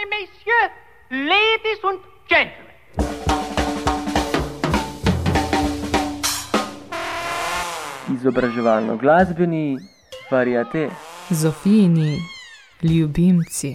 et messieurs, ladies and gentlemen. Izobraževalno-glasbeni variate. Zofijini ljubimci.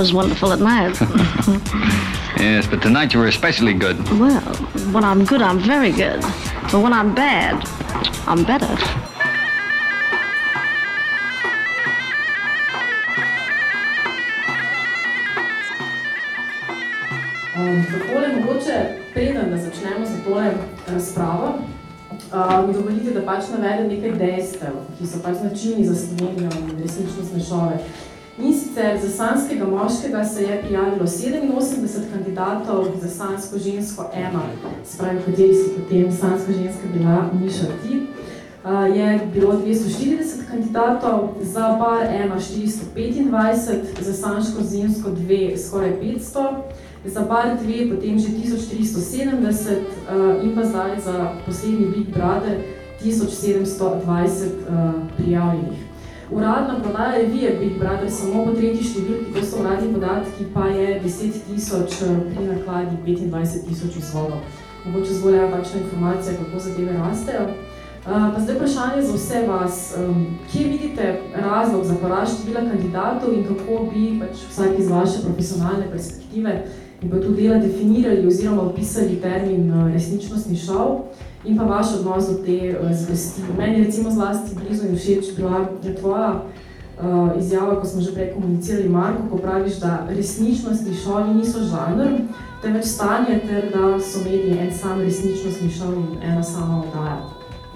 Always wonderful at night. Yes, but tonight you were especially good. well, when I'm good, I'm very good. But when I'm bad, I'm better. Um, takole, mogoče, preden da začnemo za tole razpravo, uh, mi dovolite, da pač navedem nekaj dejstev, ki so pač značilni za Slovenijo in resničnostne šove. In sicer za sanskega moškega se je prijavilo 87 kandidatov, za sansko žensko ena, spravi, kateri si potem sanska ženska bila Miša ti. Je bilo 240 kandidatov, za par ena 425, za sanško žensko dve skoraj 500, za par dve potem že 1370 uh, in pa zdaj za poslednji Big Brother 1720 uh, prijavljenih. Uradna prodaja revije Big Brother samo po tretji številki, to so uradni podatki, pa je 10 tisoč pri nakladi 25 tisoč izvodov. Mogoče zvolja takšna informacija, kako zadeve rastejo. Uh, pa zdaj vprašanje za vse vas. Um, kje vidite razlog za porast števila kandidatov in kako bi pač vsak iz vaše profesionalne perspektive in pa tudi dela definirali oziroma opisali termin uh, resničnostni šov in pa vaš odnos do te uh, zvesti. Meni recimo zlasti blizu in všeč bila je tvoja uh, izjava, ko smo že prej komunicirali, Marko, ko praviš, da resničnostni šovi niso žanr, temveč stanje ter da so mediji en sam resničnostni šov in ena sama oddaja.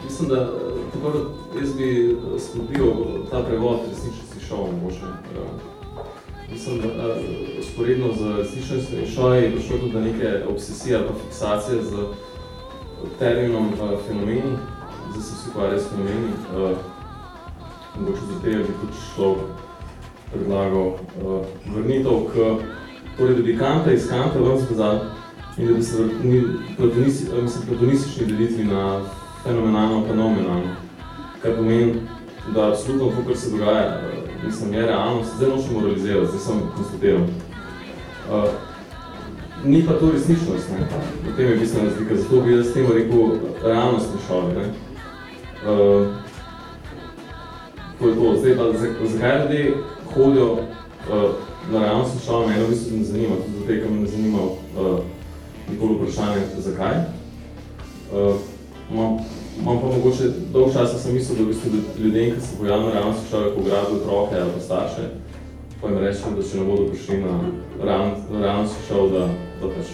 Mislim, da tako da jaz bi spodbil ta prevod resničnosti šov mogoče. Mislim, da sporedno z resničnostni šovi je prišlo tudi neke obsesije ali pa fiksacije z terminom fenomeni, zdaj se vsi ukvarjajo s fenomeni. Mogoče za tega bi tudi šlo predlagal vrnitev k, torej da bi Kanta iz Kanta ven zbezal in da bi se vrnili platonistični delitvi na fenomenalno, fenomenalno. Kar pomeni, da absolutno to, kar se dogaja, mislim, je realnost, zdaj nočem moralizirati, zdaj sem konstatiral. Uh, ni pa to resničnost, ne? V tem je bistvena razlika, zato bi jaz s tem rekel realnostni šovi, ne? Uh, to je to. Zdaj pa, zakaj ljudje hodijo uh, na realnostni šovi, mene v bistvu ne zanima, tudi zato, ker me ne zanima uh, nikoli vprašanje, zakaj. Uh, Imam, imam pa mogoče dolg časa sem mislil, da v bistvu ljudem, ki se pojavljajo na realnosti človek ugradi otroke ali starše, pa jim rečem, da če ne bodo prišli na realnosti šov, da, da pač,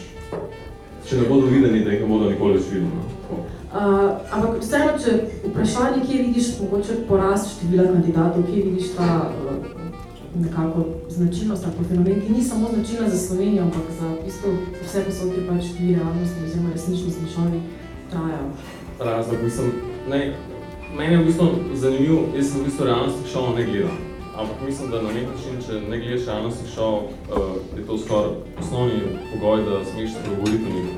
če ne bodo videni, da jih ne bodo nikoli več videli. No. Uh, ampak vseeno, če vprašanje, kje vidiš mogoče porast števila kandidatov, kje vidiš ta uh, nekako značilnost ali fenomen, ki ni samo značilna za Slovenijo, ampak za v bistvu vse posod, ki pač ti realnosti oziroma resničnostni šovi trajajo. razlog, mislim, ne, meni je v bistvu zanimiv, jaz sem v bistvu realnostnih šovov ne gledam. Ampak mislim, da na nek način, če ne gledaš realnostnih šovov, uh, je to skoraj osnovni pogoj, da smeš se dogovoriti o njih.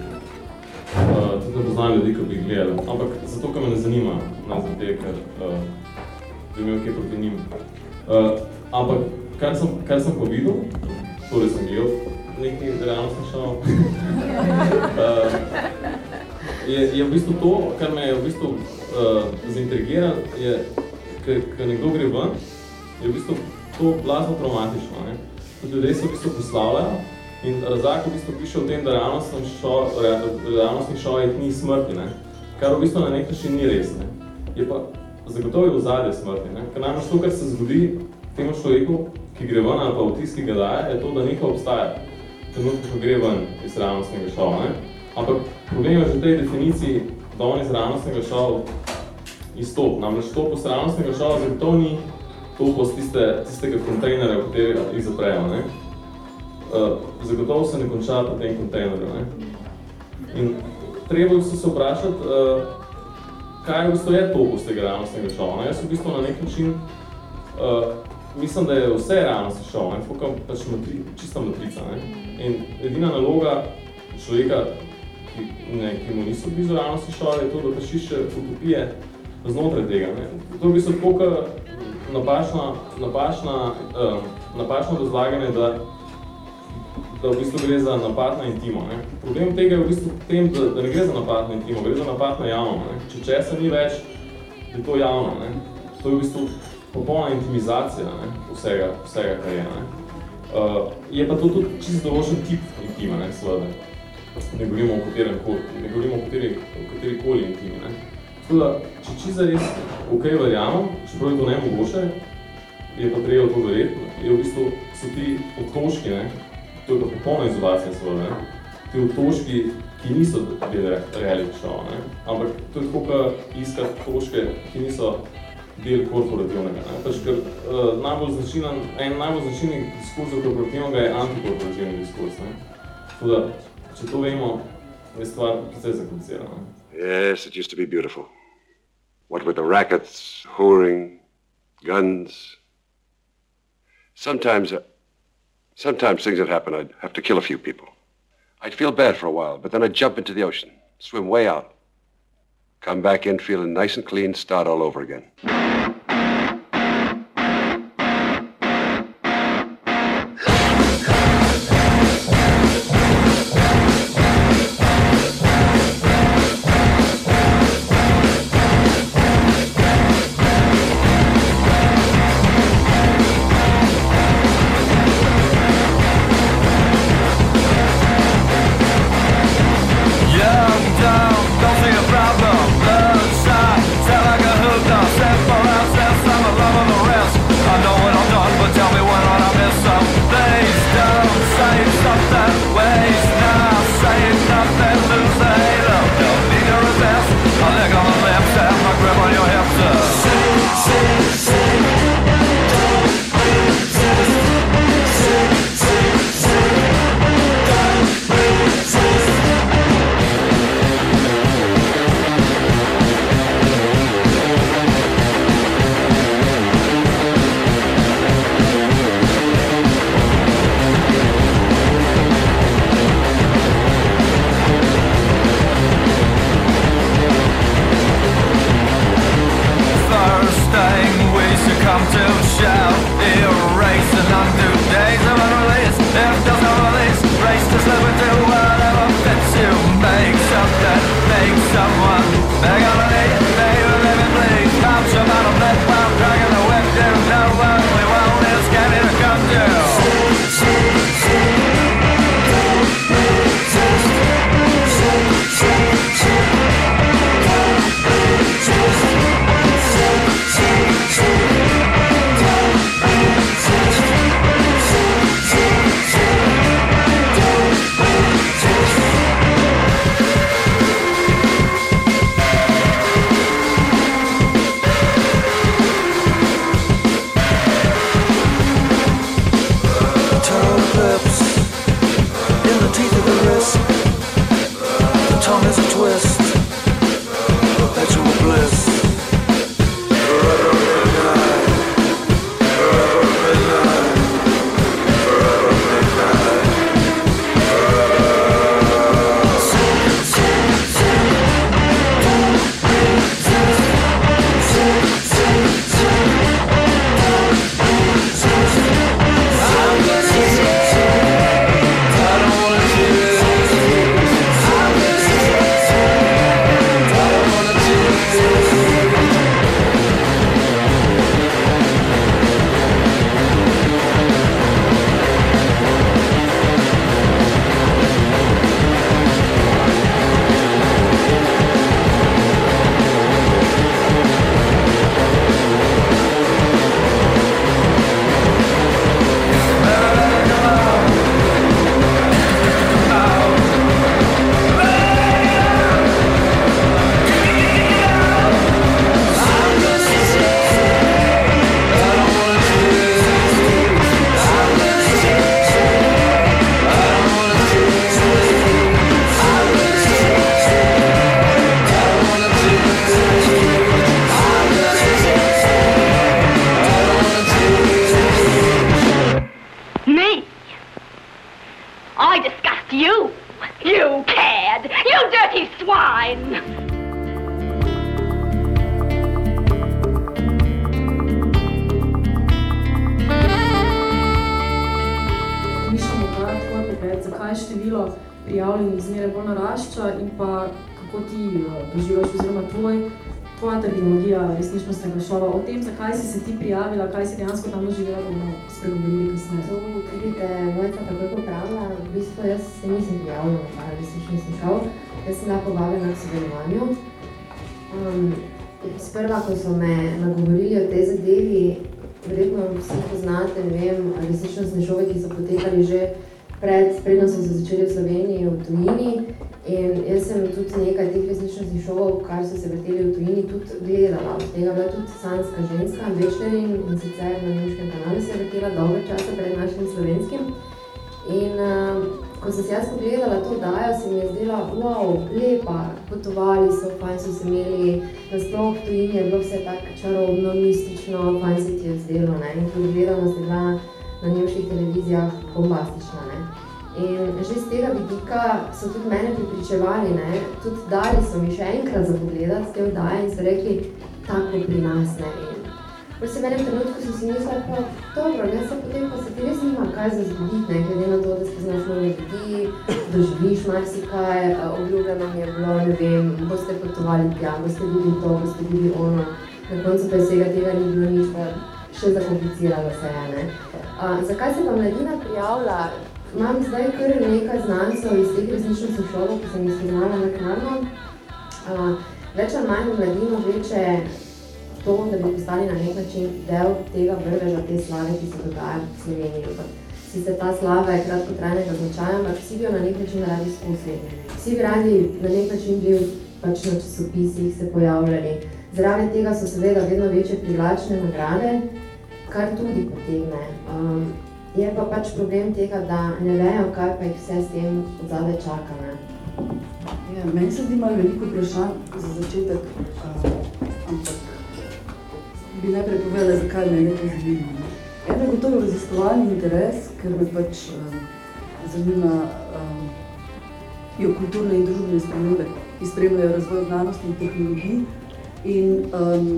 Uh, tudi ne poznam ljudi, ki bi jih gledali. Ampak zato, ker me ne zanima, ne zato, ker uh, bi imel kaj proti njim. Uh, ampak kar sem, kar sem pa videl, torej sem gledal nekaj realnostnih šovov, uh, je, je v bistvu to, kar me je v bistvu uh, zaintrigiralo, je, ko nekdo gre ven, je v bistvu to blazno traumatično. Ne? Tudi ljudje se v bistvu poslavljajo in razlak v bistvu piše o tem, da realnostnih šov, realnostnih šovih ni smrti, ne? kar v bistvu na nek način ni res. Ne? Je pa zagotovo je v zadje smrti, ne? ker namreč to, kar se zgodi temu človeku, ki gre ven ali pa vtis, ki ga daje, je to, da nekaj obstaja. Trenutno, ko gre ven iz realnostnega šova. Ne? Ampak problem je že v tej definiciji, da on iz realnostnega šova izstop. Namreč to po realnostnega šova zagotovo ni to z tiste, tistega kontejnerja, v katerega jih zaprejo. Ne? Uh, zagotovo se ne konča po tem kontejnerju. Ne? In treba se se vprašati, uh, kaj v bistvu je to z tega realnostnega šova. Jaz v bistvu na nek način uh, mislim, da je vse realnostni šov, ne? Fukam pač matri, čista matrica. Ne? In edina naloga človeka, ki, ne, ki mu niso blizu realnosti šove, je to, da pač išče utopije znotraj tega. Ne? To je v bistvu tako, napačna, napačna, uh, napačno razlaganje, da, da v bistvu gre za napad na intimo. Ne? Problem tega je v bistvu tem, da, da ne gre za napad na intimo, gre za napad na javno. Ne? Če česa ni več, je to javno. Ne? To je v bistvu popolna intimizacija ne, vsega, vsega, kar je. Ne. Uh, je pa to tudi čisto določen tip intima, ne, seveda. Ne govorimo o katerem ne govorimo o kateri, o kateri koli intimi. Ne. Da, če čisto res ok verjamem, čeprav je to nemogoče, je pa treba to verjetno, je v bistvu so ti otoški, ne, to je pa popolna izolacija seveda, ne, ti otoški, ki niso del reality show, ne, ampak to je tako, ka iskati otoške, ki niso del korporativnega, ne, pač ker uh, najbolj značinen, en najbolj značilnih diskurzov korporativnega je antikorporativni diskurz, ne, da, če to vemo, je stvar precej zakomplicirana. Yes, it used to be beautiful. What with the rackets, whoring, guns, Sometimes, uh, sometimes things would happen. I'd have to kill a few people. I'd feel bad for a while, but then I'd jump into the ocean, swim way out, come back in feeling nice and clean, start all over again. Tudi nekaj teh resničnostnih šovov, kar so se vrteli v tujini, tudi gledala. Od tega bila tudi sanska ženska, večnerin in sicer na nemškem kanalu se je vrtela dolgo časa pred našim slovenskim. In uh, ko sem se jaz pogledala to dajo, se mi je zdela, wow, lepa, potovali so, fajn so se imeli, nasploh v tujini je bilo vse tako čarobno, mistično, fajn se ti je zdelo, ne. In tudi gledanost je bila na nemških televizijah bombastična, ne. In že z tega vidika so tudi mene pripričevali, ne? tudi dali so mi še enkrat za pogledat te oddaje in so rekli, tako pri nas ne. In se v enem trenutku so si mislila, pa dobro, ne se potem pa se ti res nima kaj za zgoditi, ne? glede na to, da spoznaš nove ljudi, doživiš marsikaj, obljubljeno mi je bilo, ne vem, boste potovali tja, boste bili to, boste bili ono, na koncu pa vsega tega ni bilo nič, pa še zakompliciralo se je. Ne? Uh, zakaj se pa mladina prijavlja? Imam zdaj kar nekaj znancev iz teh resničnostnih šolov, ki sem jih spoznala naknadno. Uh, več ali manj mladino vleče to, da bi postali na nek način del tega vrveža, te slave, ki se dogaja v Sloveniji. Sicer ta slava je kratkotrajnega značaja, ampak vsi bi jo na nek način radi izkusili. Vsi bi radi na nek način bil pač na časopisih se pojavljali. Zraven tega so seveda vedno večje privlačne nagrade, kar tudi potegne. Um, Je pa pač problem tega, da ne vejo, kaj pa jih vse s tem odzadaj čaka. Ne? Ja, meni se zdi malo veliko vprašanj za začetek, uh, ampak bi najprej povedala, zakaj me je to zanima. Eno je gotovo raziskovalni interes, ker me pač uh, zanima um, jo kulturne in družbene spremembe, ki spremljajo razvoj znanosti in tehnologij in um,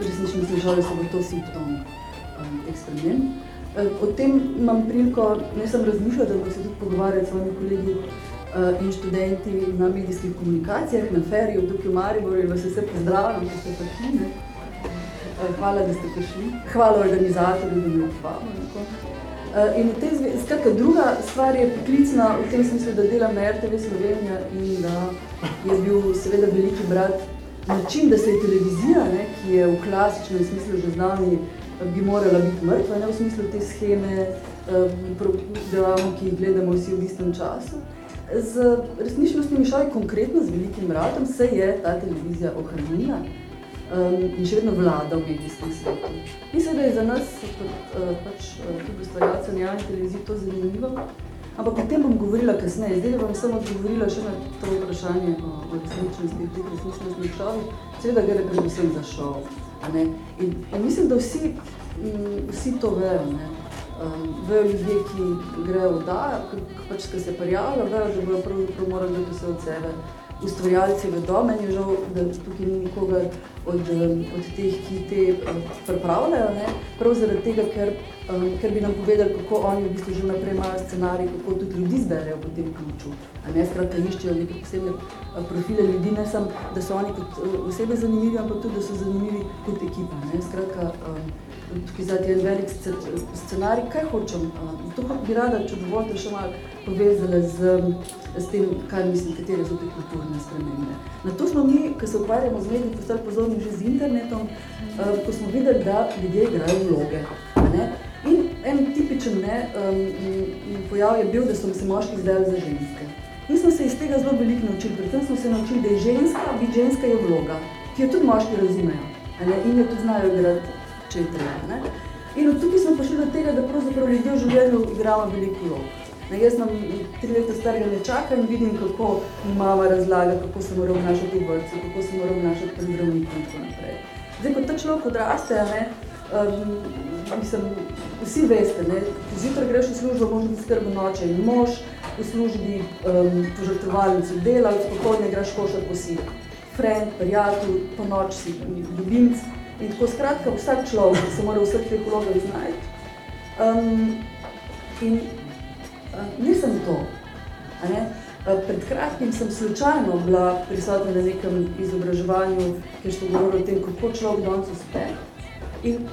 resnično slišali so bo to simptom um, teh sprememb. Eh, o tem imam priliko, ne sem razmišljala, da bom se tudi pogovarjala s svojimi kolegi uh, in študenti na medijskih komunikacijah, na feriju, tukaj v Mariboru, vas vse pozdravljam, da ste prišli. Ne? Uh, hvala, da ste prišli. Hvala organizatorju, da me povabili. Uh, in v tej zvezi, skratka, druga stvar je poklicna v tem smislu, da delam na RTV Slovenija in da je bil seveda veliki brat način, da se je televizija, ne, ki je v klasičnem smislu že znani bi morala biti mrtva, ne v smislu te scheme, delavno, ki jih gledamo vsi v istem času. Z resničnostnimi šali, konkretno z velikim vratom, se je ta televizija ohranila um, in še vedno vlada v medijskem svetu. Mislim, da je za nas, kot uh, pač, tudi ustvarjalcev na javni televiziji, to zanimivo, ampak o tem bom govorila kasneje. Zdaj bom samo odgovorila še na to vprašanje o, o resničnosti, teh resničnostnih šovih. Seveda gre predvsem za šov. In, in mislim, da vsi, m, mm, vsi to vejo. Ne? Um, vejo ljudje, ki grejo v da, pač, ki se prijavljajo, vejo, da bodo pravzaprav morali dati vse od sebe. Ustvarjalci vedo, meni je žal, da tukaj ni nikogar od, od teh, ki te pripravljajo, ne? prav zaradi tega, ker, um, ker bi nam povedali, kako oni v bistvu že naprej imajo scenarij, kako tudi ljudi zberejo v tem ključu. A ne skratka iščejo neke posebne profile ljudi, ne samo, da so oni kot osebe zanimivi, ampak tudi, da so zanimivi kot ekipa. Ne? Skratka, um, tukaj zdaj en velik scenarij, kaj hočem. To bi rada, če dovolite, še malo povezala z, z tem, kaj mislim, katere so te kulturne spremembe. Na to smo mi, ko se ukvarjamo z mediji, postali pozorni že z internetom, ko smo videli, da ljudje igrajo vloge. Ne? In en tipičen ne, um, pojav je bil, da so se moški zdajali za ženske. Mi smo se iz tega zelo veliko naučili, predvsem smo se naučili, da je ženska, biti ženska je vloga, ki jo tudi moški razumejo in jo tudi znajo igrati, če je treba. In od tukaj smo prišli do tega, da pravzaprav ljudje v življenju igramo veliko vlog. Jaz nam tri leta starega ne čakam in vidim, kako mama razlaga, kako se mora obnašati v vrtcu, kako se mora obnašati pri zdravniku in tako naprej. Zdaj, ko ta človek odraste, ne, um, mislim, vsi veste, ne, zjutraj greš v službo, možno biti skrbo noče in mož, v službi um, požrtovalnici delavc, pohodne igraš košar po si friend, prijatelj, po noč si ljubimc. In tako skratka, vsak človek se mora vseh teh vlogah znajti. Um, in uh, nisem to. A ne? Eh, Pred kratkim sem slučajno bila prisotna na nekem izobraževanju, kjer so govorili o tem, kako človek danes uspe. In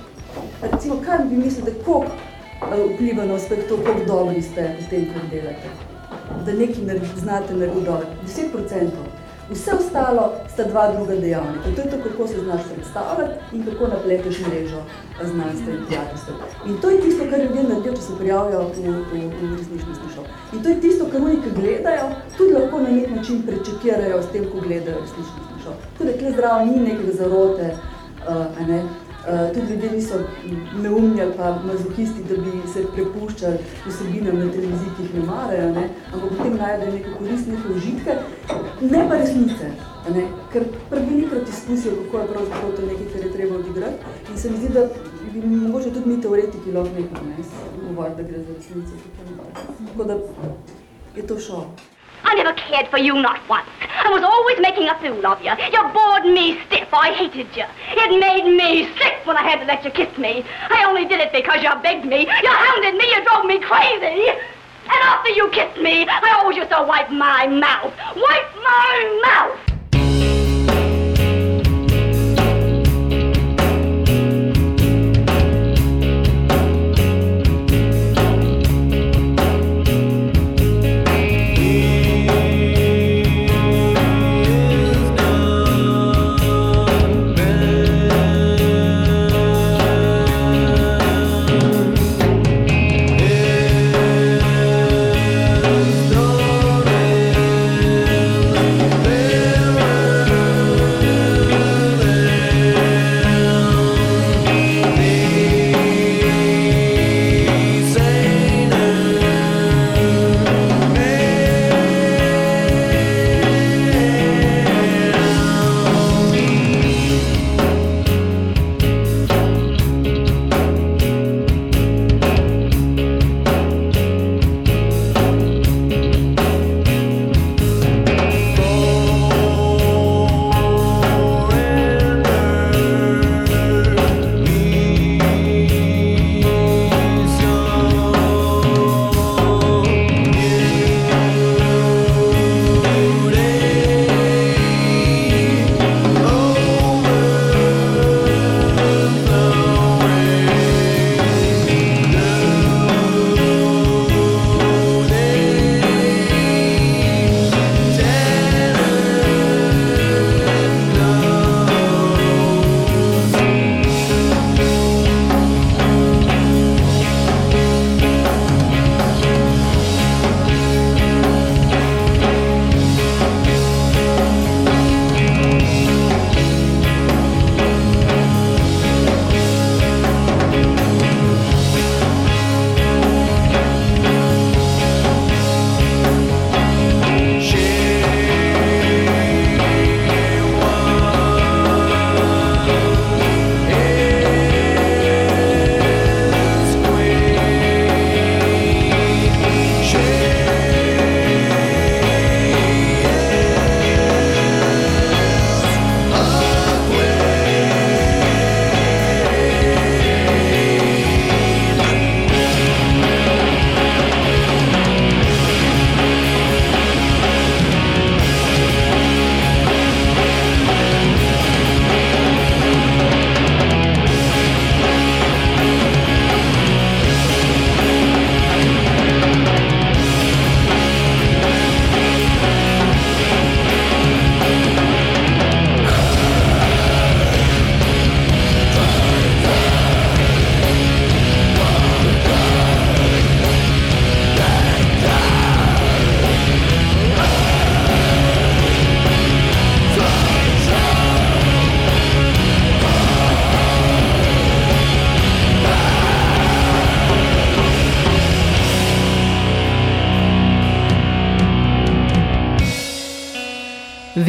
recimo, kaj bi mislite, koliko eh, vpliva na uspeh to, koliko dobri ste v tem, kar delate? Da nekaj znate narediti dobro. 10%. Vse ostalo sta dva druga dejavnika. To je to, kako se znaš predstavljati in kako napleteš mrežo znanstvenih prijateljstev. In to je tisto, kar ljudje naredijo, če se prijavijo v, v, v resničnostni šov. In to je tisto, kar oni, ki gledajo, tudi lahko na nek način prečekirajo s tem, ko gledajo resničnostni šov. Tudi tukaj zdravo ni nekega zarote, uh, ne? Uh, tudi ljudje niso neumni ali pa mazohisti, da bi se prepuščali vsebinam na televiziji, ki jih ne marajo, ne? ampak potem najdejo neke koristne užitke, ne pa resnice. Ne? Ker prevelikrat izkusijo, kako je pravzaprav to nekaj, kar je treba odigrati. In se mi zdi, da bi mogoče tudi mi teoretiki lahko nekaj ne, govoriti, da gre za noter. Tako da je to šov. I never cared for you, not once. I was always making a fool of you. You bored me stiff. I hated you. It made me sick when I had to let you kiss me. I only did it because you begged me. You hounded me. You drove me crazy. And after you kissed me, I always used to wipe my mouth. Wipe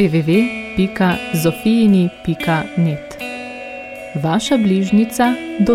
www.zofijini.net Vaša bližnica do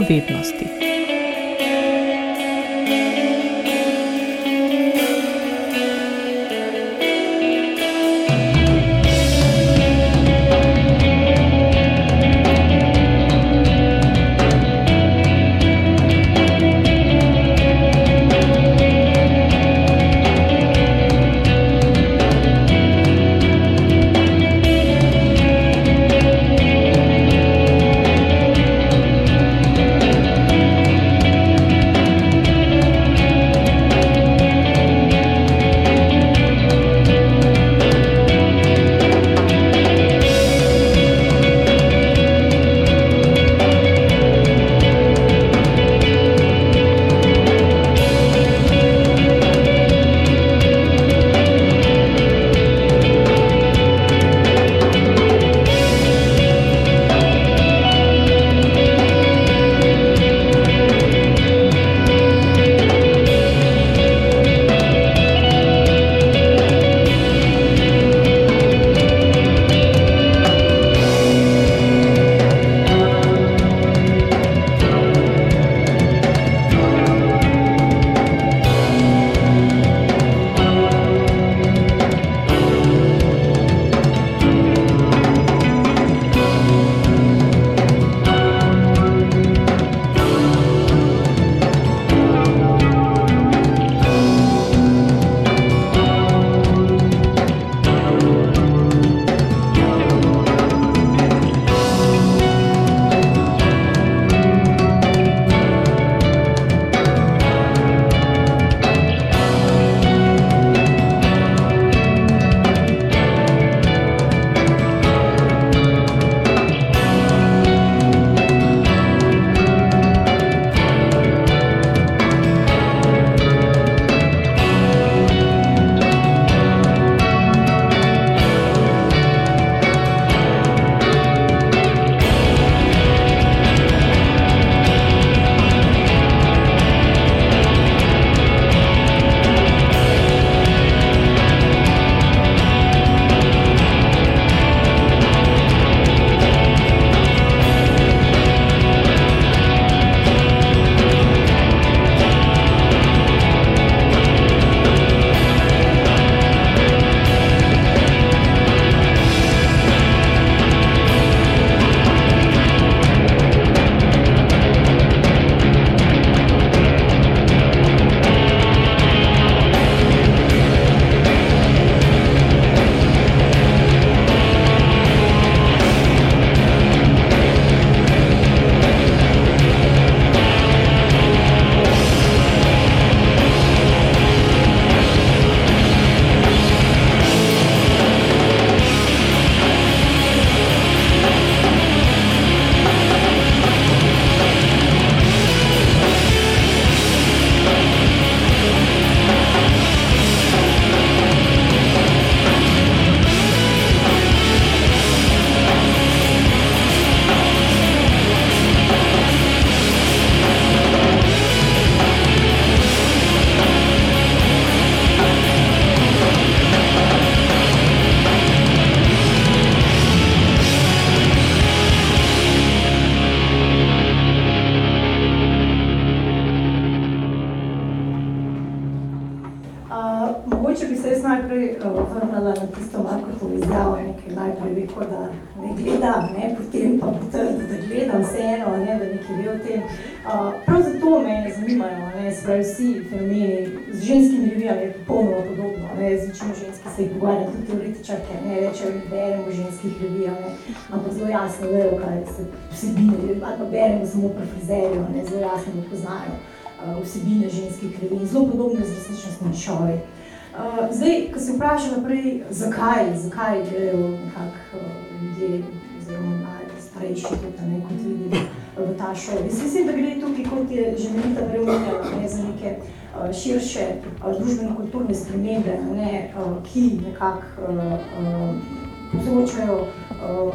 poznajo uh, vsebine ženskih revij, zelo podobno z resničnostnimi šovi. Uh, zdaj, ko se vpraša naprej, zakaj, zakaj grejo nekako uh, ljudje, oziroma najstarejši tudi, ne, kot vidimo v ta šov. Jaz mislim, da gre tukaj, kot je že Melita preumljala, ne, za neke uh, širše uh, družbeno-kulturne spremembe, ne, uh, ki nekako uh, uh, povzročajo uh,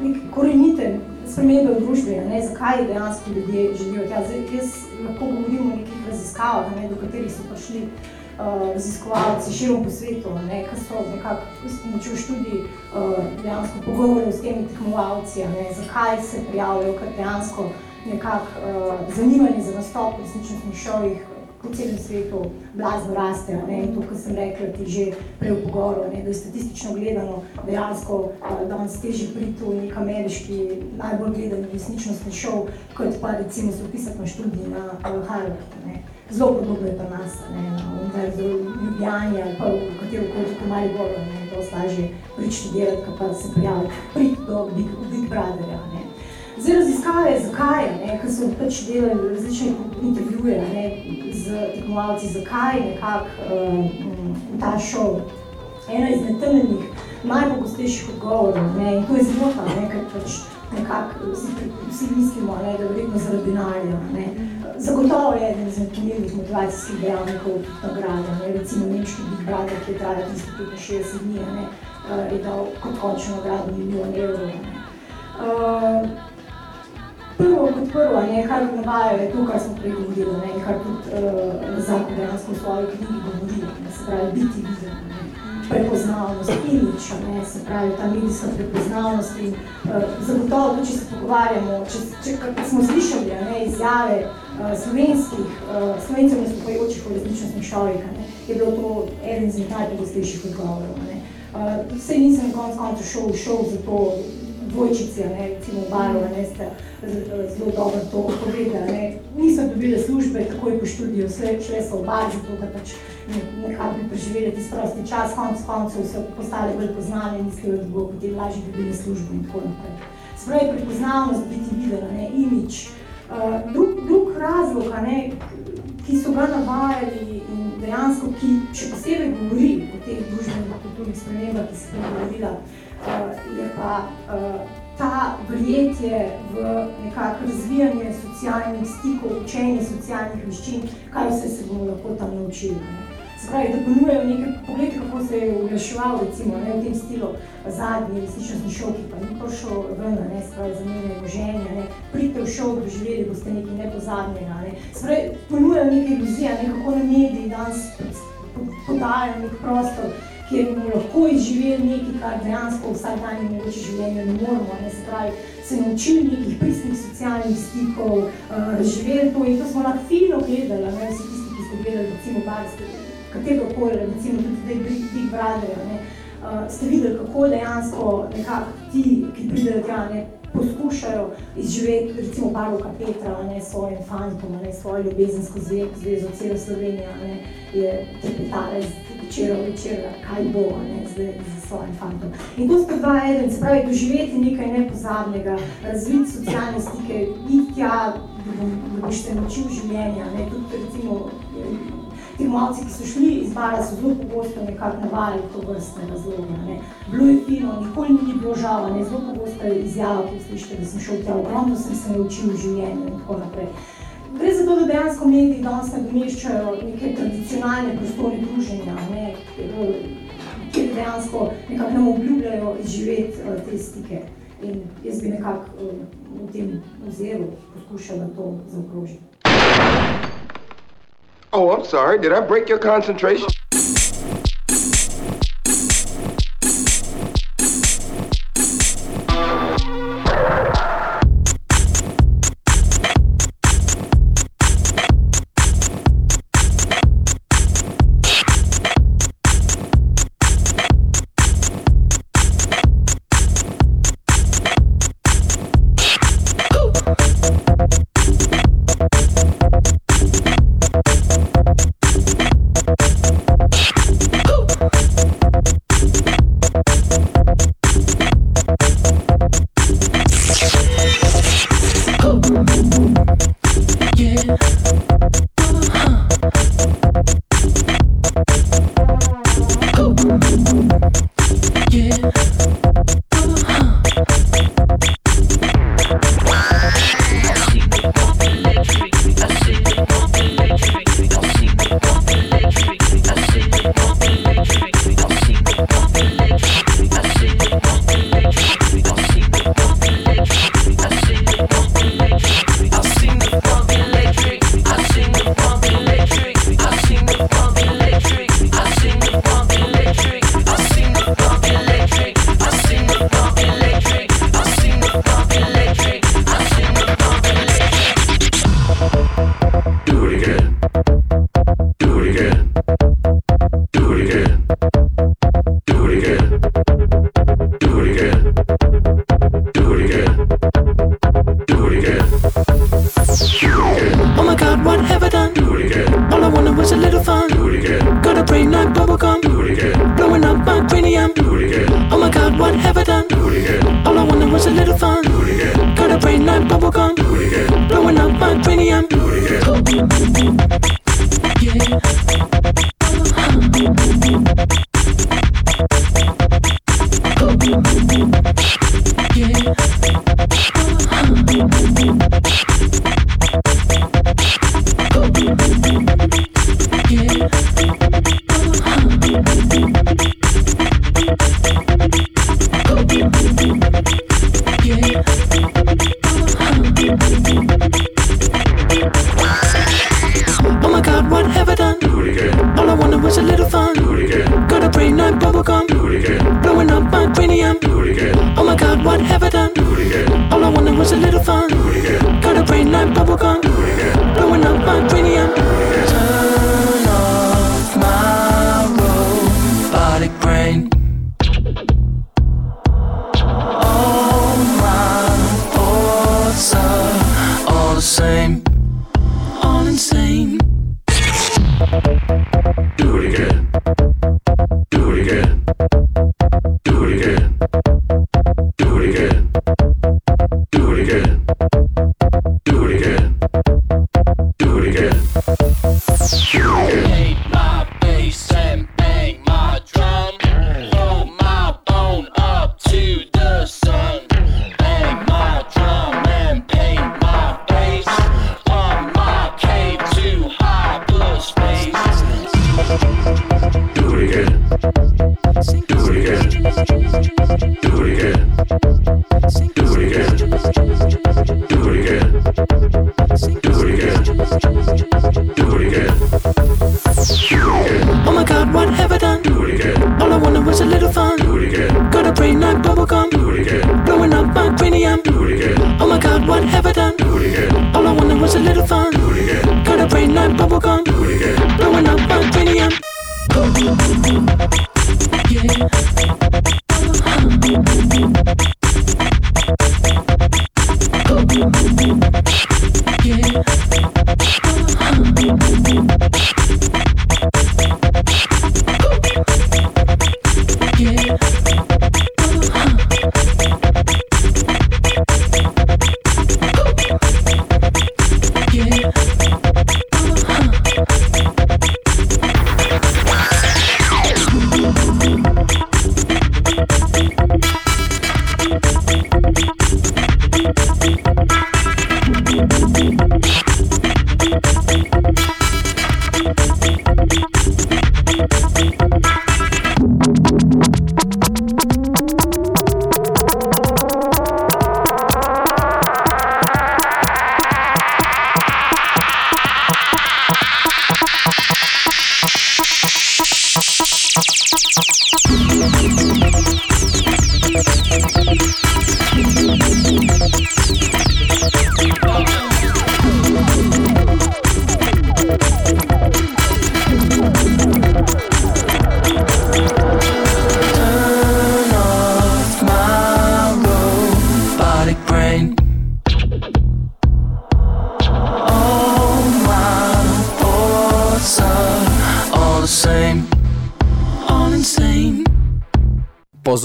nek korenite spremembe v družbi, ne, zakaj dejansko ljudje živijo tja. Zdaj, jaz lahko govorim o nekih raziskavah, ne, do katerih so prišli uh, raziskovalci širom po svetu, ne, ki so nekako s pomočjo študij uh, dejansko pogovorili s temi tekmovalci, ne, zakaj se prijavljajo, ker dejansko nekako uh, zanimanje za nastop v resničnostnih šovih po celem svetu blazno raste. Ne, in to, kar sem rekla ti že prej v pogovoru, ne, da je statistično gledano dejansko uh, danes težje priti v nek ameriški najbolj gledani resničnostni šov, kot pa recimo se upisati na študij na uh, Harvard. Ne zelo podobno je pa nas, ne, na univerzi v Ljubljani ali pa v katero koli tudi mali gor, ne, to slažje pričtudirati, kaj pa se prijaviti, priti do Big, Big Brotherja, ne. Zdaj raziskave, zakaj, ne, ker so pač delali različne intervjuje, ne, z tekmovalci, zakaj nekako um, ta šov, ena izmed temeljnih, najpogostejših odgovorov, ne, in to je zelo ne, ker pač nekako vsi, vsi mislimo, ne, da verjetno zaradi denarja, ne. Zagotovo je eden izmed pomembnih motivacijskih dejavnikov nagrade, ne, recimo nemški Big Brother, ki je trajal 365 dni, ne, je dal kot končno nagrado milijon evrov. Ne. Uh, prvo kot prvo, ne, kar navajajo, je to, kar smo prej govorili, ne, in kar tudi uh, zakon dejansko v svoji knjigi govori, ne, se pravi biti viden, ne, prepoznavnost, imidž, ne, se pravi ta medijska prepoznavnost in uh, zagotovo, tudi, če se pogovarjamo, če, če smo slišali ne, izjave uh, slovenskih, uh, slovencev nastopajočih v resničnostnih šovih, ne, je bilo to eden izmed najpogostejših odgovorov. Ne. Uh, vse nisem konc koncu šel, šel za to dvojčici, ne, recimo Barova, ne, ste zelo dobro to povedali, ne. Niso dobile službe takoj po študiju, vse šle so v bar, zato da pač nekako bi preživeli tisti prosti čas, konc koncev so postali bolj poznane, mislijo, da bo potem lažje dobili službo in tako naprej. Spravi prepoznavnost, biti videla, ne, imič. Uh, drug, drug razlog, ne, ki so ga navajali in dejansko, ki še posebej govori o teh družbenih kulturnih spremembah, ki se pregovorila, uh, je pa uh, ta verjetje v nekako razvijanje socialnih stikov, učenje socialnih veščin, kaj vse se bomo lahko tam naučili. Ne. Spravi, da ponujajo nekaj, pogled, kako se je uglaševal, recimo, ne, v tem stilu zadnji resničnostni šov, ki pa ni prišel ven, ne, spravi, za mene moženja, ne, pridite v šov, doživeli boste nekaj nepozadnjega, ne. Spravi, ponujajo nekaj iluzija, ne, kako na mediji danes podajajo nek prostor, kjer bomo lahko izživeli nekaj, kar dejansko dan in mogoče življenje ne moramo, ne, se pravi, se naučili nekih pristnih socialnih stikov, uh, razživeli to in to smo lahko fino gledali, ne, vsi tisti, ki ste gledali, recimo, barske, katero koli, recimo tudi zdaj Big, Big Brother, ne, uh, ste videli, kako dejansko nekako ti, ki pridejo tja, ne, poskušajo izživeti, recimo Baruka Petra, ne, svojim fantom, ne, svojo ljubezensko zvezo, celo Slovenija, ne, je trepetala iz večera v večera, kaj bo, ne, zdaj za svojim fantom. In to spet dva eden, se pravi, doživeti nekaj nepozabnega, razviti socialne stike, iti tja, da, bom, da boš se naučil življenja, ne, tudi recimo Tekmovalci, ki so šli iz bara, so zelo pogosto nekako navali to vrstne razloge. Ne. Bilo je fino, nikoli ni bilo žal, ne. zelo pogosto je izjava, ki slišite, da sem šel tja, ogromno sem se naučil v življenju in tako naprej. Gre za to, da dejansko mediji danes nadomeščajo neke tradicionalne prostore druženja, ne, kjer dejansko nekako nam obljubljajo izživeti uh, te stike. In jaz bi nekako uh, v tem oziru poskušala to zaokrožiti. Oh, I'm sorry. Did I break your concentration?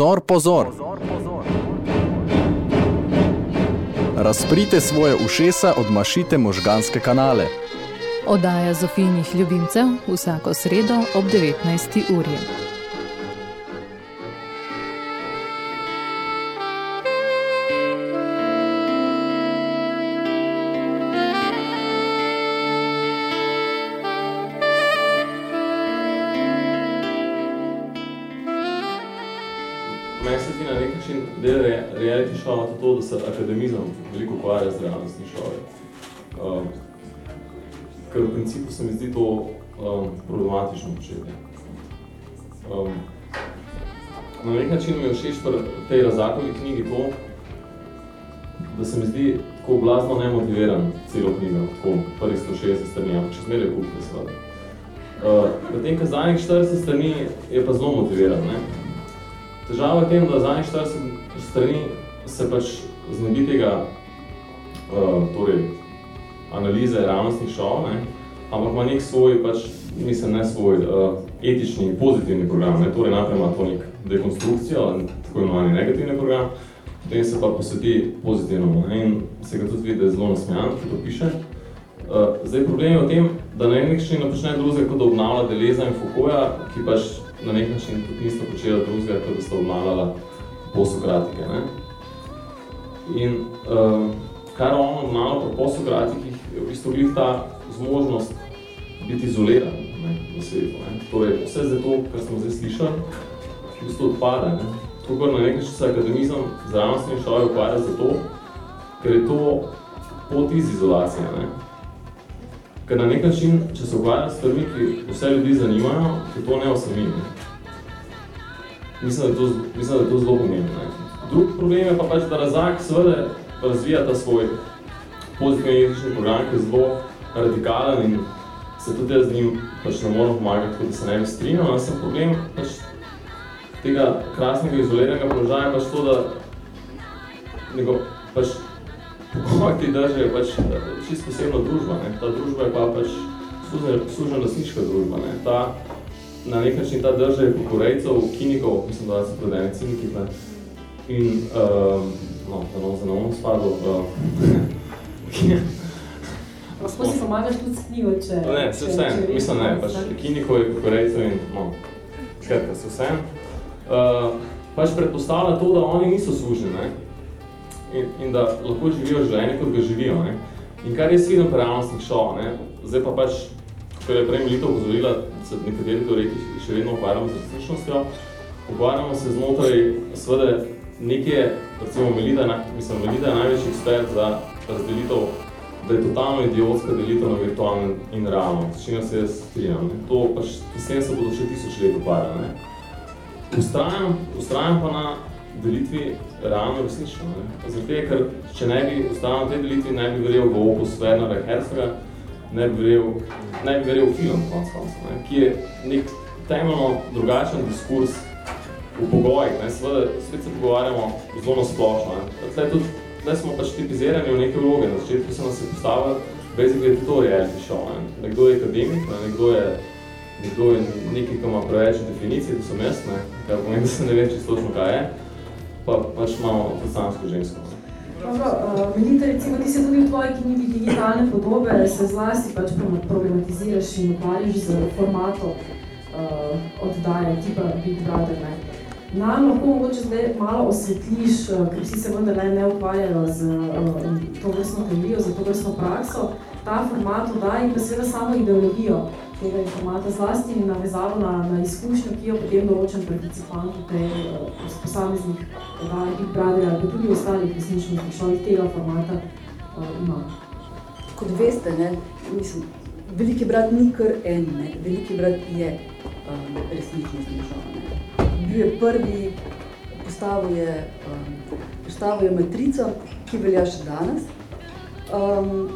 Pozor, pozor! Razprite svoje ušesa, odmašite možganske kanale. Oddaja Zofijinih ljubimcev vsako sredo ob 19. uri. se mi zdi to um, problematično početje. Um, na nek način mi je všeč pri tej razakovi knjigi to, da se mi zdi tako blazno nemotiviran celo knjigo, tako prvih 160 strani, ampak še zmeraj kupite seveda. Uh, potem, ko zadnjih 40 strani je pa zelo motiviran. Ne? Težava je tem, da zadnjih 40 strani se pač znebi tega uh, torej, analize ravnostnih šov, ne? ampak ima nek svoj, pač, mislim, ne svoj uh, etični, pozitivni program. Ne? Torej, najprej ima to nek dekonstrukcijo, tako imenovani negativni program, potem se pa posveti pozitivno. Ne? In se ga tudi vidi, da je zelo nasmejan, ki to piše. Uh, zdaj, problem je v tem, da na nek način ne počne drugega, kot da obnavlja Deleza in Foucaulta, ki pač na nek način tudi nista počela drugega, kot da sta obnavljala posokratike. Ne? In uh, kar on obnavlja po posokratikih, je v bistvu ta zmožnost biti izoliran ne, v svetu. Ne. Torej, vse za to, kar smo zdaj slišali, v bistvu odpade. Ne. Tako na nek način se akademizem zdravstveni šove ukvarja zato, ker je to pot iz izolacije. Ne. Ker na nek način, če se ukvarja s stvarmi, ki vse ljudi zanimajo, je to ne osami. Ne. Mislim, da je to, mislim, da je to zelo pomembno. Ne. Drug problem je pa pač, da razak seveda razvija ta svoj pozitivni etični program, ki je zelo radikalen in se tudi jaz z njim pač ne moram pomagati, kot da se ne bi strinjal, ampak sem problem pač tega krasnega izoliranega položaja pač to, da nego, pač pokoj te drže je pač čisto posebna družba. Ne? Ta družba je pa pač služna lasniška družba. Ne? Ta, na nek način ta drža je pokorejcev, kinikov, mislim, da so predajni ciniki, ne? in uh, no, da no, za novom spadu, uh, Lahko si pomagaš tudi s knjigo, če... Ne, se vse, mislim ne, pač Kiniko je korejcev in no, skratka, se vse. Uh, pač predpostavlja to, da oni niso služni, ne? In, in da lahko živijo življenje, kot ga živijo. Ne? In kar jaz vidim pri realnostnih šov, ne? zdaj pa pač, ko je prej Milito upozorila, se nekateri teoretiki še vedno ukvarjamo z resničnostjo, ukvarjamo se znotraj seveda neke, recimo Melita, mislim, Melita je največji ekspert za razdelitev da je totalno idiotska delitev na virtualno in realno, s čimer se jaz strinjam. Ne. To pač, s tem se bodo še tisoč let ukvarjali. Ustrajam, ustrajam pa na delitvi realno resnično. Ne. Zato je, ker če ne bi ustrajal na tej delitvi, ne bi verjel v opus Wernera Herzoga, ne bi verjel, ne bi verjel v film, konc konca, ne, ki je nek temeljno drugačen diskurs v pogojih. Ne. Seveda, spet se pogovarjamo zelo na splošno. Ne. Tudi Zdaj smo pač tipizirani v neke vloge. Na začetku se nas je postavili, basically je to reality show. Ne? Nekdo je akademik, ne? nekdo je nekdo je nekaj, ki ima preveč definicij, to sem jaz, ne? kar pomeni, da se ne vem čisto točno kaj je, pa pač imamo predstavnsko žensko. Dobro, uh, Melita, recimo, ti se tudi v tvoji knjigi digitalne podobe se zlasti pač problematiziraš in ukvarjaš z formatom uh, oddaje tipa Big Brother. Ne? Nam lahko mogoče zdaj malo osvetliš, eh, ker si se vendar ne ukvarjala z uh, to vrstno teorijo, z to vrstno prakso, ta format da in pa seveda samo ideologijo tega informata zlasti in navezavo na, na izkušnjo, ki jo potem določen participant v tej uh, posameznih oddajah Big Brother ali tudi ostalih resničnih šolih tega formata uh, ima. Kot veste, ne, mislim, veliki brat ni kar en, ne, veliki brat je um, resničnostni šol. Bil je prvi, postavil je, um, postavil je matrico, ki velja še danes. Um,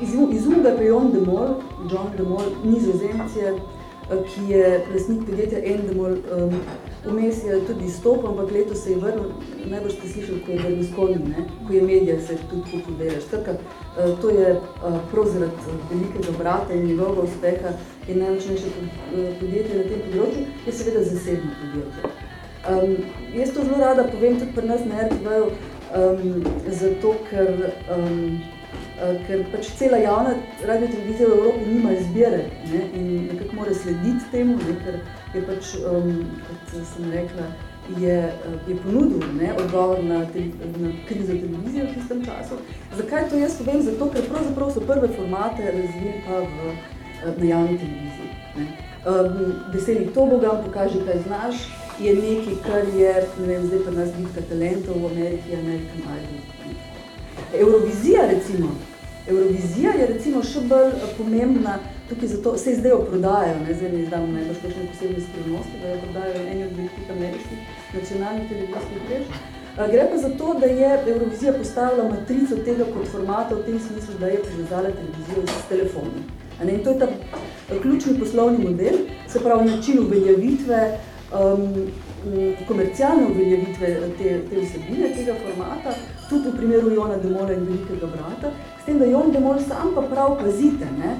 Izum ga pa John Demol, John Demol, nizozemce, uh, ki je lastnik podjetja Endemol, um, vmes je tudi izstopil, ampak leto se je vrnil, najbolj ste slišali, ko je Berlusconi, ne? ko je medija se tudi tukaj bere. Štrka, uh, to je uh, prozrat velikega brata in njegovega uspeha in najmočnejše uh, podjetje na tem področju, je seveda zasebno podjetje. Um, jaz to zelo rada povem tudi pri nas na RTV, um, zato ker um, ker pač cela javna radio televizija v Evropi nima izbire ne, in nekako mora slediti temu, ne, ker je pač, um, kot sem rekla, je, eh, je ponudil ne, odgovor na, te, na krizo televizije v tistem času. Zakaj to jaz povem? Zato, ker pravzaprav so prve formate razvili pa v, eh, na javni televiziji. Ne. Um, veseli to Bogam, pokaži, kaj znaš, je nekaj, kar je, ne vem, zdaj pa nas bitka talentov v Ameriki, American Idol. Eurovizija recimo, Eurovizija je recimo še bolj eh, pomembna, tukaj zato se zdaj prodajajo, ne, zdaj ne izdam najbolj kakšne posebne skrivnosti, da jo prodajajo eni od velikih ameriških nacionalnih televizijskih mrež. Eh, gre pa za to, da je Eurovizija postavila matrico tega kot formata v tem smislu, da je povezala televizijo s telefonom. Ne, in to je ta eh, ključni poslovni model, se pravi način uveljavitve um, komercialne uveljavitve te, te vsebine, tega formata, tudi v primeru Jona Demola in Velikega brata, s tem, da Jon Demol sam pa prav pazite, ne,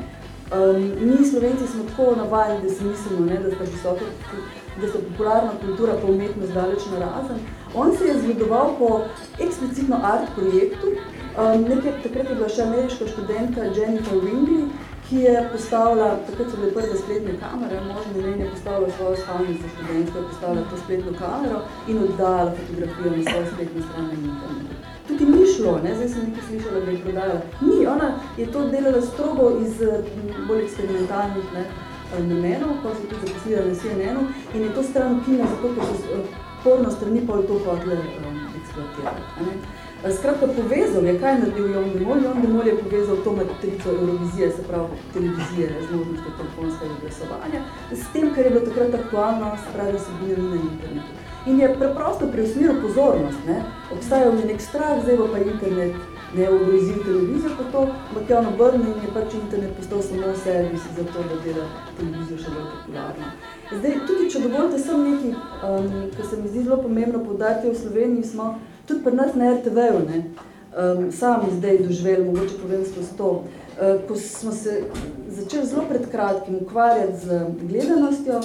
Um, mi Slovenci smo tako navajeni, da si mislimo, ne, da sta visoka, da sta popularna kultura pa umetnost daleč narazen. On se je zgledoval po eksplicitno art projektu, um, nekaj, takrat je bila še ameriška študentka Jennifer Wingley, ki je postavila, takrat so bile prve spletne kamere, možno ne je postavila svojo spalnico študentsko, je postavila to spletno kamero in oddala fotografijo na svojo spletno stran na internetu. Tukaj ni šlo, ne? zdaj sem nekaj slišala, da je prodajala. Ni, ona je to delala strogo iz bolj eksperimentalnih ne, namenov, pa so tudi zaposlila na CNN-u in je to stran kina, zato ker so porno strani pol to hotele um, eksploatirati. Skratka, povezal je, kaj je naredil Jon Demol? Jon Demol je povezal to matrico Eurovizije, se pravi televizije, z možnostjo telefonskega glasovanja, s tem, kar je bilo takrat aktualno, se pravi, vsebine na internetu. In je preprosto preusmeril pozornost, ne? obstajal je nek strah, zdaj bo pa internet ne ogrozil televizijo pa to, ampak je on obrnil in je pač internet postal samo servis za to, da dela televizijo še bolj popularno. Zdaj, tudi če dovolite sem nekaj, um, kar se mi zdi zelo pomembno poudariti, v Sloveniji smo tudi pri nas na RTV-u, ne, um, sami zdaj doživeli, mogoče povem skozi to, uh, ko smo se začeli zelo pred kratkim ukvarjati z gledanostjo,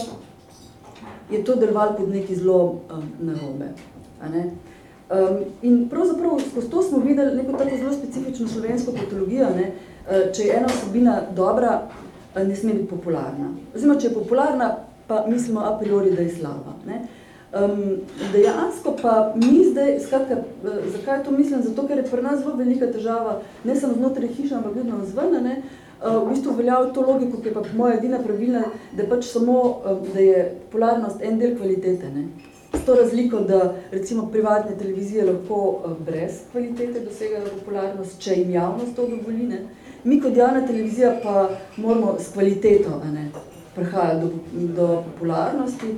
je to delovalo pod neki zelo um, narobe. Ne? Um, in pravzaprav skozi to smo videli neko tako zelo specifično slovensko patologijo, ne? Uh, če je ena osebina dobra, uh, ne sme biti popularna. Oziroma, če je popularna, pa mislimo a priori, da je slaba. Ne? Um, dejansko pa mi zdaj, skratka, uh, zakaj to mislim? Zato, ker je pri nas zelo velika težava, ne samo znotraj hiša, ampak vedno zvene, ne? Uh, v bistvu veljajo to logiko, ki je pa moja edina pravilna, da pač samo, uh, da je popularnost en del kvalitete. Ne? S to razliko, da recimo privatne televizije lahko uh, brez kvalitete dosegajo popularnost, če jim javnost to dovoli. Ne? Mi kot javna televizija pa moramo s kvaliteto a ne, prihajati do, do popularnosti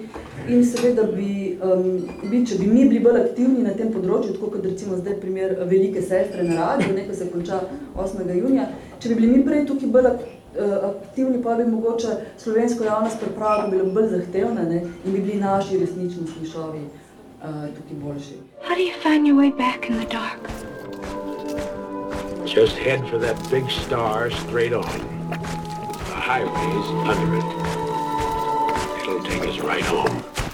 in seveda bi, um, bi, če bi mi bili bolj aktivni na tem področju, tako kot recimo zdaj primer velike sestre na radiju, nekaj se konča 8. junija, če bi bili mi prej tukaj bolj aktivni, pa bi mogoče slovensko javnost pripravila bilo bolj zahtevne ne, in bi bili naši resnični slišovi uh, tukaj boljši. How do you find your way back in the dark? Just head for that big star straight on. Highway's under it. It'll take us right home.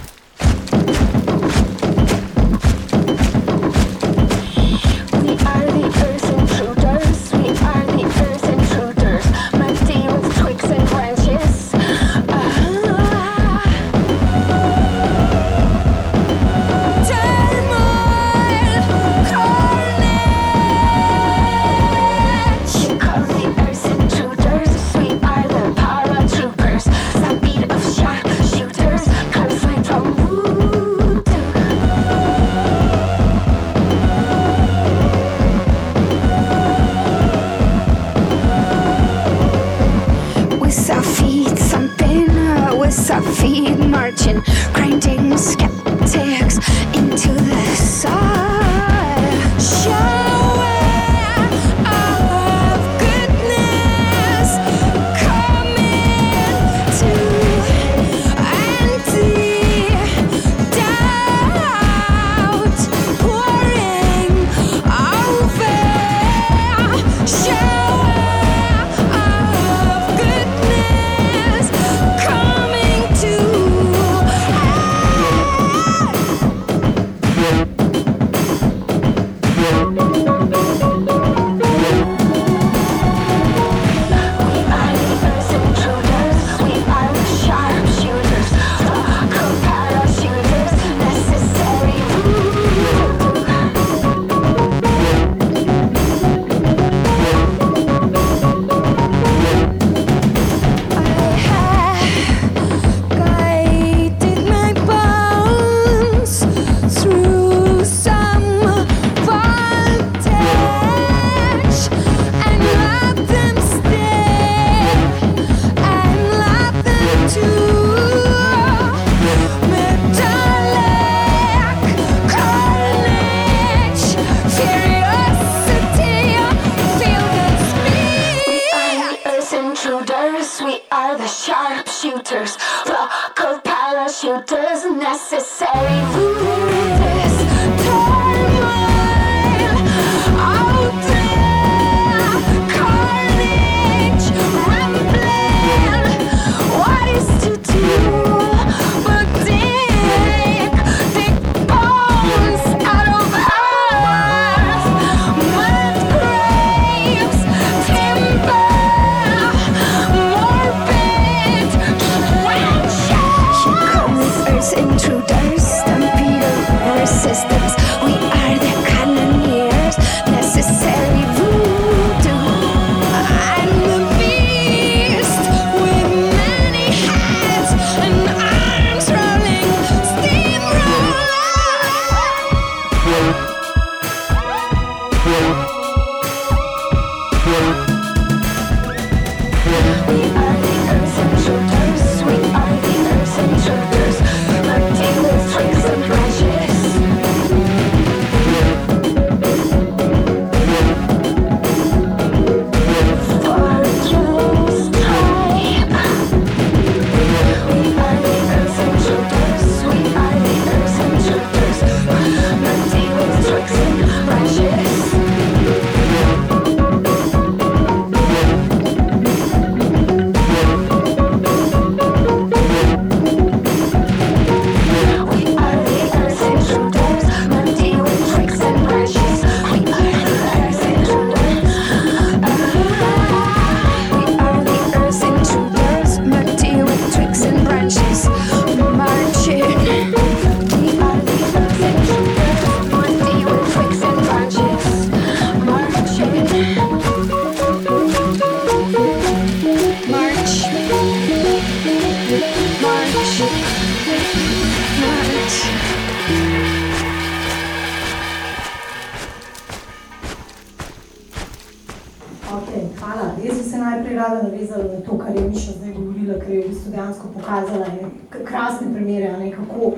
Najprej rada navezala na to, kar je Miša zdaj govorila, ker je v bistvu dejansko pokazala ene k- krasne primere, ne, kako uh,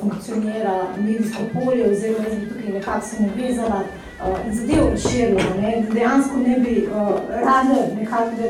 funkcionira medijsko polje, oziroma jaz bi tukaj nekako se navezala uh, in zadevo razširila, ne, dejansko ne bi uh, rada nekako, da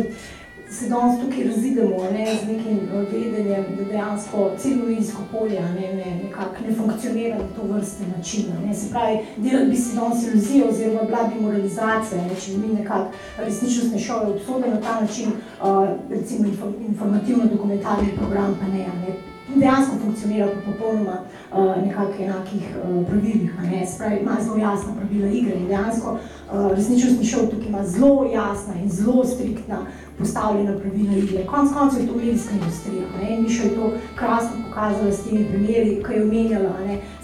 se danes tukaj razidemo ne, z nekim uh, vedenjem, da dejansko celo medijsko polje ne, ne, nekako ne funkcionira na to vrste načina. Ne. Se pravi, delati bi si danes iluzijo oziroma bila bi moralizacija, ne, če bi mi nekako resničnostne šove obsodili na ta način, uh, recimo info, informativno-dokumentarni program pa ne. ne. Dejansko funkcionira po popolnoma uh, nekako enakih uh, pravilih, ne, se pravi, ima zelo jasna pravila igre in dejansko uh, resničnostni šov tukaj ima zelo jasna in zelo striktna postavljena pravila igre. Konc koncev je to medijska industrija. Ne? In Miša je to krasno pokazala s temi primeri, ki je omenjala.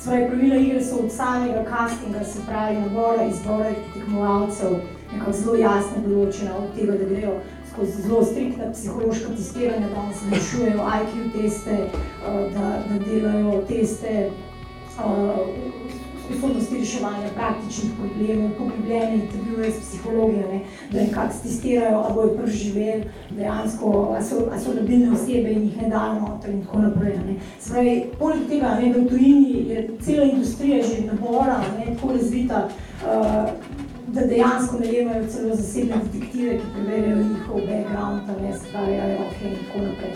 Pravi, pravila igre so od samega castinga, se pravi, nabora, izbora tekmovalcev, nekako zelo jasno določena od tega, da grejo skozi zelo striktna psihološka testiranja, da se rešujejo IQ teste, uh, da, da delajo teste uh, sposobnosti reševanja praktičnih problemov, poglobljene intervjuje s psihologi, ne, da nekako testirajo, ali bojo preživeli dejansko, ali so, ali so labilne osebe in jih ne dajo noter in tako naprej. Ne. Se pravi, poleg tega, ne, da v tujini je cela industrija že nabora, ne, tako razvita, uh, da dejansko najemajo celo zasebne detektive, ki preverjajo njihov background, ne, se pravi, ali je ok in tako naprej.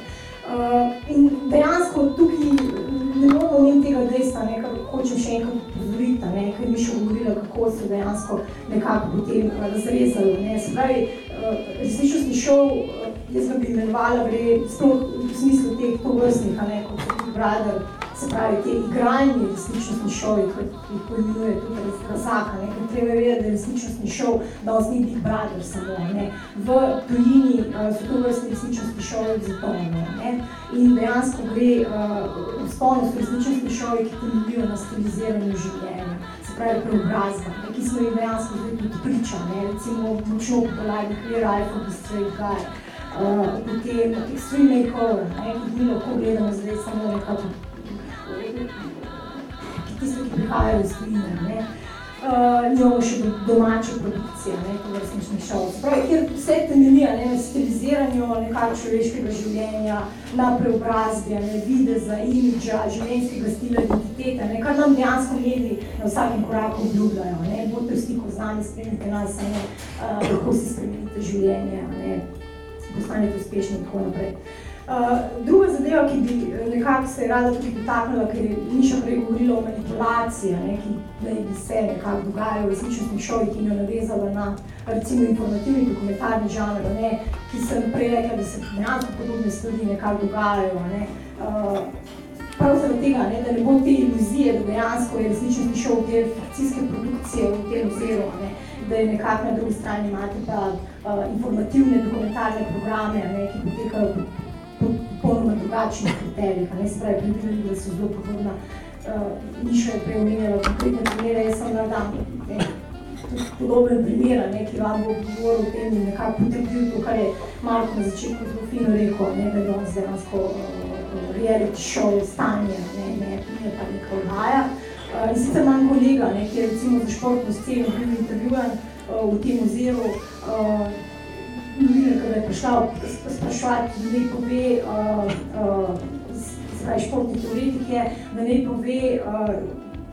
Uh, in dejansko tukaj ne bomo imeli tega dejstva, ne, kar hočem še enkrat upozoriti, ne, ker mi še govorila, kako se dejansko nekako potem uh, razrezalo. Ne. Se pravi, uh, resničnostni šov, uh, jaz ga bi imenovala, gre sploh v smislu teh tovrstnih, kot so Big Brother, se pravi, te igralni resničnostni šovi, kot jih poimenuje tudi raz- razaka, ne, ker treba vedeti, da je resničnostni šov, da on ni Big Brother samo, ne. V tujini uh, so to vrstni resničnostni šovi za to, ne. In dejansko gre, uh, v spolno so resničnostni šovi, ki temeljijo na stiliziranju življenja, se pravi preobrazba, ne, ki smo jih dejansko zdaj tudi priča, ne, recimo močno popularni Clear Eye for the Straight Guy, uh, potem Extreme Makeover, ne, ki mi lahko gledamo zdaj samo nekako ki prihajajo iz tujine, ne. Uh, imamo še do- domače produkcije, ne, to vrstnih šov. Pravi, kjer vse temelji ne, na stiliziranju nekako človeškega življenja, na preobrazbi, ne, videza, imidža, življenjskega stila, identitete, ne, kar nam dejansko mediji na vsakem koraku obljubljajo. Ne. Bodite v stiku z nami, spremljite nas, ne, uh, lahko si spremenite življenje, ne, postanete uspešni in tako naprej. Druga zadeva, ki bi eh, nekako se rada tudi dotaknila, ker je Miša prej govorila o manipulaciji, ne, ki naj bi se nekako dogajalo v resničnostnih šovih in jo navezala na recimo informativni dokumentarni žanr, ne, ki sem prej rekla, da se dejansko podobne stvari nekako dogajajo. Ne. Uh, prav zaradi tega, ne, da ne bo te iluzije, da dejansko je resničnostni šov te fikcijske produkcije v tem oziru, ne, da je nekako na drugi strani imate pa uh, informativne dokumentarne programe, ne, ki potekajo po po popolnoma drugačnih kriterijih, ne se pravi, predvideli, da so zelo podobna. Uh, Miša je prej omenjala konkretne primere, jaz sem tudi podoben primer, ne, ki vam bo govoril o tem in nekako potrdil to, kar je Marko na začetku zelo fino rekel, ne, da je danes dejansko uh, reality show stanje, ne, ne, ne pa neka oddaja. Uh, in sicer imam kolega, ne, ki je recimo za športno sceno bil intervjujan uh, v tem oziru, uh, novinarka da je prišla sp- spraševati, da naj pove, uh, uh, pravi športni teoretik je, da naj pove uh,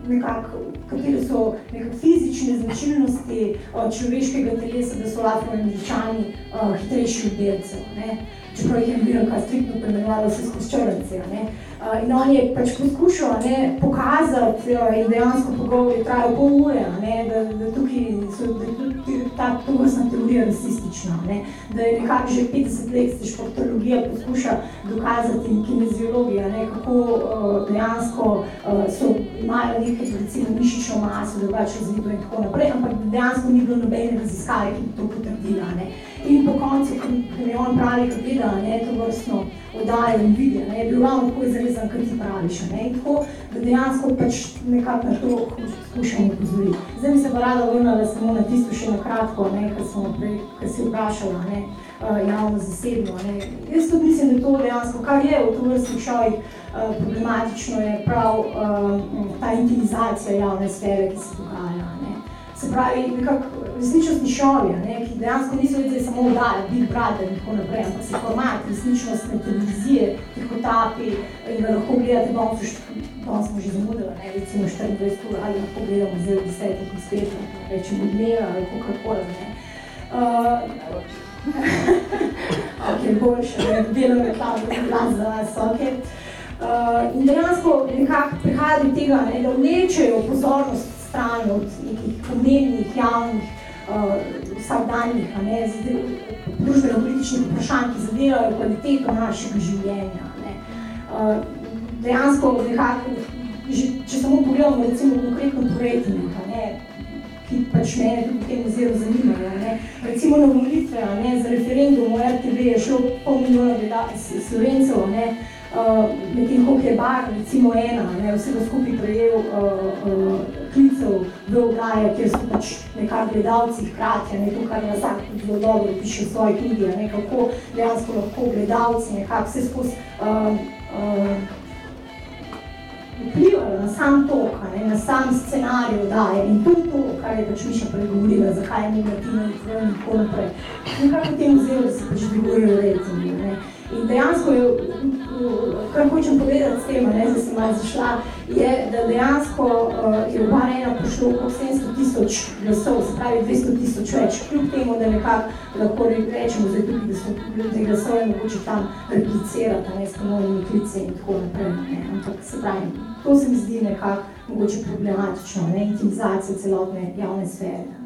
nekako, katere so nekak fizične značilnosti uh, človeškega telesa, da so afroameričani uh, hitrejši od belcev. Ne? Čeprav jih je novinarka striktno poimenovala vse skozi črnce. Uh, in on je pač poskušal ne, pokazati uh, in dejansko pogovor je trajal pol ure, ne, da, da tukaj so, da tudi ta tovrstna teorija rasistična, ne, da je nekako že 50 let se športologija poskuša dokazati in kineziologija, ne, kako uh, dejansko uh, so, imajo nekaj recimo mišično maso, drugače razvito in tako naprej, ampak dejansko ni bilo nobene raziskave, ki bi to potrdila. Ne. In po koncu, ko mi on pravi, ko gleda ne, to vrstno oddajo in vidi, ne, je bil ravno tako izrezan, kot ti praviš. Ne, in tako, da dejansko pač nekako na to skušamo upozoriti. Zdaj bi se pa rada vrnila samo na tisto še na kratko, ne, kar smo prej, kar si vprašala, ne, javno zasebno. Ne. Jaz tudi mislim, da to dejansko, kar je v tovrstnih šovih uh, problematično, je prav uh, ta intimizacija javne sfere, ki se dogaja. Se pravi, nekako resničnostni šovi, ne, ki dejansko niso vedeli samo vdaje, Big Brother in tako naprej, ampak se format resničnostne televizije, ki hotapi in ga lahko gledate, danes so danes smo že zamudili, ne, recimo 24 ur, ali lahko gledamo v desetih in spet, rečemo dneva ali kakorkoli, ne. Uh, ok, boljše, ne, delam reklamo, glas za vas, ok. Uh, in dejansko nekako prihaja do tega, ne, da vlečejo pozornost stran od nekih pomembnih, javnih, uh, vsakdanjih, družbeno-političnih vprašanj, ki zadevajo kvaliteto našega življenja. Ne. Uh, dejansko nekako, če samo pogledamo recimo konkretno projekt, pač mene tudi v tem oziru zanimajo. Recimo na volitve, ne, za referendum o RTV je šlo pol milijona slovencev, ne, uh, medtem ko je bar, recimo ena, ne, vsega skupaj prejel uh, uh, klicev v ograje, kjer so pač nekak gledalci hkrati, ne, to, kar Nazak zelo dobro piše v svoji knjigi, ne, kako dejansko lahko gledalci nekako vse skozi uh, uh, vplivajo na sam tok, ne, na sam scenarij oddaje in to to, kar je pač Miša pregovorila, zakaj je ni Martina in tako naprej. Nekako v tem vzelu, da se pač dvigujejo rejtingi. Ne. In dejansko je, kar hočem povedati s tem, ne, zdaj sem malo zašla, je, da dejansko uh, je v bar ena prišlo okrog 700 tisoč glasov, se pravi 200 tisoč več, kljub temu, da nekako lahko rečemo zdaj tukaj, da so te glasove mogoče tam replicirati, ne, s ponovnimi klice in tako naprej. Ne. Ampak se pravi, to se mi zdi nekako mogoče problematično, ne, intimizacija celotne javne sfere.